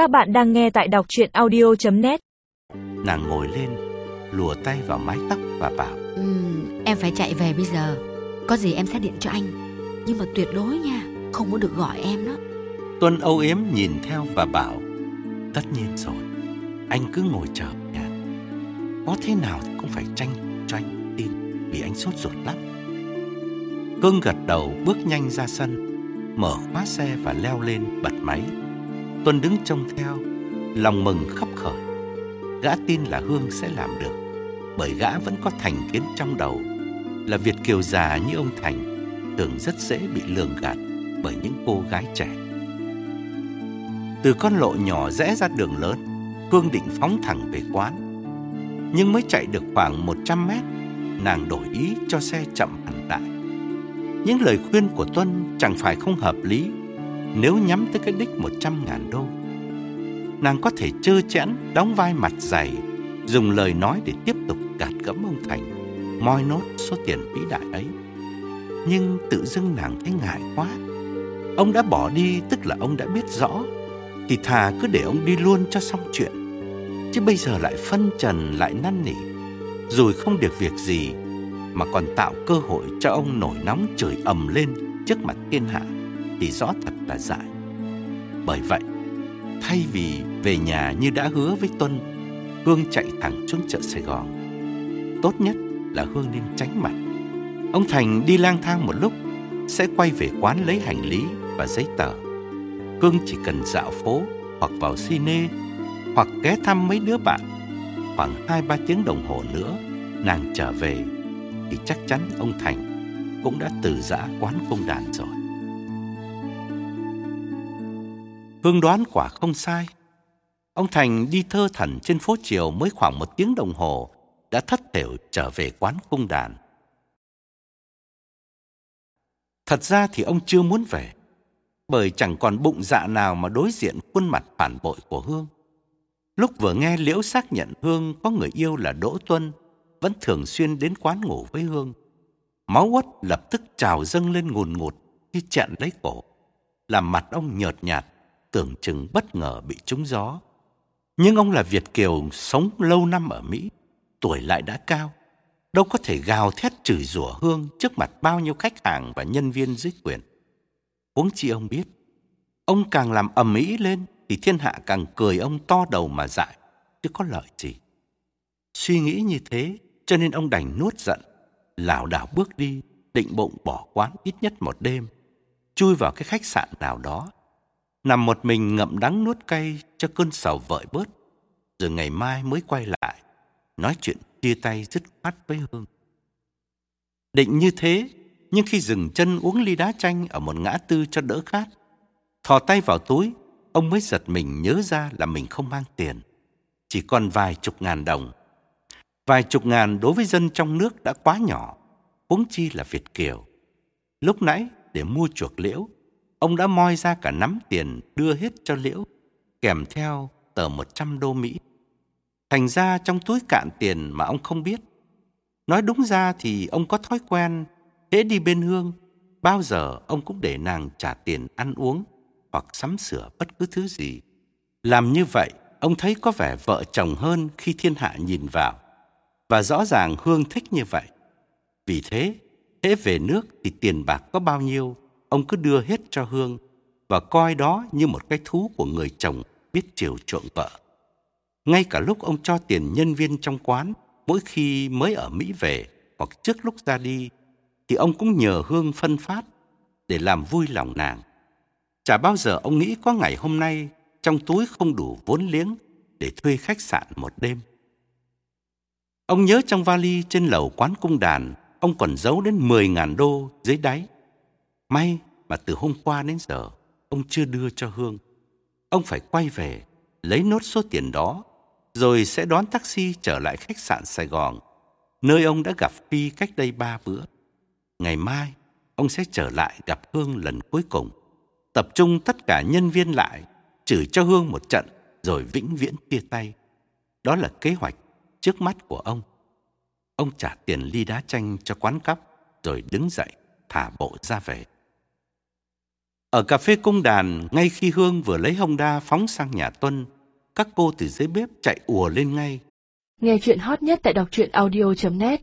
Các bạn đang nghe tại đọc chuyện audio.net Nàng ngồi lên, lùa tay vào mái tóc và bảo. Ừm, em phải chạy về bây giờ. Có gì em sẽ điện cho anh. Nhưng mà tuyệt đối nha Không có được gọi em đó. Tuân âu yếm nhìn theo và bảo Tất nhiên rồi, anh cứ ngồi chờ nhà. Có thế nào cũng phải tranh cho anh tin Vì anh sốt ruột lắm. Cương gật đầu bước nhanh ra sân Mở khóa xe và leo lên bật máy Tuân đứng trông theo, Lòng mừng khắp khởi. Gã tin là Hương sẽ làm được, Bởi gã vẫn có thành kiến trong đầu, Là Việt Kiều già như ông Thành Thường rất dễ bị lường gạt Bởi những cô gái trẻ. Từ con lộ nhỏ rẽ ra đường lớn, Hương định phóng thẳng về quán, Nhưng mới chạy được khoảng 100 mét, Nàng đổi ý cho xe chậm hẳn lại Những lời khuyên của Tuân chẳng phải không hợp lý nếu nhắm tới cái đích 100 ngàn đô nàng có thể trơ chẽn đóng vai mặt dày, dùng lời nói để tiếp tục gạt gẫm ông Thành, moi nốt số tiền vĩ đại ấy. Nhưng tự dưng nàng thấy ngại quá. Ông đã bỏ đi tức là ông đã biết rõ, thì thà cứ để ông đi luôn cho xong chuyện. Chứ bây giờ lại phân trần lại năn nỉ, rồi không được việc gì mà còn tạo cơ hội cho ông nổi nóng chửi ầm lên trước mặt thiên hạ thì rõ thật là dại. Bởi vậy, Thay vì về nhà như đã hứa với Tuân, Hương chạy thẳng xuống chợ Sài Gòn. Tốt nhất là Hương nên tránh mặt. Ông Thành đi lang thang một lúc, sẽ quay về quán lấy hành lý và giấy tờ. Hương chỉ cần dạo phố hoặc vào cine hoặc ghé thăm mấy đứa bạn. Khoảng 2-3 tiếng đồng hồ nữa, nàng trở về thì chắc chắn ông Thành cũng đã từ giã quán công đàn rồi. Hương đoán quả không sai. Ông Thành đi thơ thẩn trên phố chiều mới khoảng một tiếng đồng hồ đã thất thểu trở về quán cung đàn. Thật ra thì ông chưa muốn về, bởi chẳng còn bụng dạ nào mà đối diện khuôn mặt phản bội của Hương. Lúc vừa nghe Liễu xác nhận Hương có người yêu là Đỗ Tuân, vẫn thường xuyên đến quán ngủ với Hương. Máu uất lập tức trào dâng lên ngùn ngụt khi chẹn lấy cổ, làm mặt ông nhợt nhạt tưởng chừng bất ngờ bị trúng gió. Nhưng ông là Việt Kiều sống lâu năm ở Mỹ, tuổi lại đã cao. Đâu có thể gào thét chửi rủa Hương trước mặt bao nhiêu khách hàng và nhân viên dưới quyền. Huống chi ông biết, ông càng làm ầm ĩ lên thì thiên hạ càng cười ông to đầu mà dại, chứ có lợi gì. Suy nghĩ như thế, cho nên ông đành nuốt giận, lảo đảo bước đi, định bụng bỏ quán ít nhất một đêm, chui vào cái khách sạn nào đó nằm một mình ngậm đắng nuốt cay cho cơn sầu vợi bớt, rồi ngày mai mới quay lại, nói chuyện chia tay dứt khoát với Hương. Định như thế, nhưng khi dừng chân uống ly đá chanh ở một ngã tư cho đỡ khát, thò tay vào túi, ông mới giật mình nhớ ra là mình không mang tiền, chỉ còn vài chục ngàn đồng. Vài chục ngàn đối với dân trong nước đã quá nhỏ, huống chi là Việt Kiều. Lúc nãy, để mua chuộc liễu, Ông đã moi ra cả nắm tiền đưa hết cho Liễu, kèm theo tờ 100 đô Mỹ. Thành ra trong túi cạn tiền mà ông không biết. Nói đúng ra thì ông có thói quen, hễ đi bên Hương, bao giờ ông cũng để nàng trả tiền ăn uống hoặc sắm sửa bất cứ thứ gì. Làm như vậy, ông thấy có vẻ vợ chồng hơn khi thiên hạ nhìn vào. Và rõ ràng Hương thích như vậy. Vì thế, hễ về nước thì tiền bạc có bao nhiêu, ông cứ đưa hết cho Hương và coi đó như một cái thú của người chồng biết chiều chuộng vợ. Ngay cả lúc ông cho tiền nhân viên trong quán mỗi khi mới ở Mỹ về hoặc trước lúc ra đi thì ông cũng nhờ Hương phân phát để làm vui lòng nàng. Chả bao giờ ông nghĩ có ngày hôm nay trong túi không đủ vốn liếng để thuê khách sạn một đêm. Ông nhớ trong vali trên lầu quán cung đàn, ông còn giấu đến 10.000 đô dưới đáy. May mà từ hôm qua đến giờ ông chưa đưa cho Hương. Ông phải quay về, lấy nốt số tiền đó, rồi sẽ đón taxi trở lại khách sạn Sài Gòn, nơi ông đã gặp Phi cách đây ba bữa. Ngày mai, ông sẽ trở lại gặp Hương lần cuối cùng, tập trung tất cả nhân viên lại, chửi cho Hương một trận, rồi vĩnh viễn chia tay. Đó là kế hoạch trước mắt của ông. Ông trả tiền ly đá chanh cho quán cắp, rồi đứng dậy, thả bộ ra về. Ở cà phê cung đàn, ngay khi Hương vừa lấy Honda phóng sang nhà Tuân, các cô từ dưới bếp chạy ùa lên ngay. Nghe chuyện hot nhất tại đọc truyện audio.net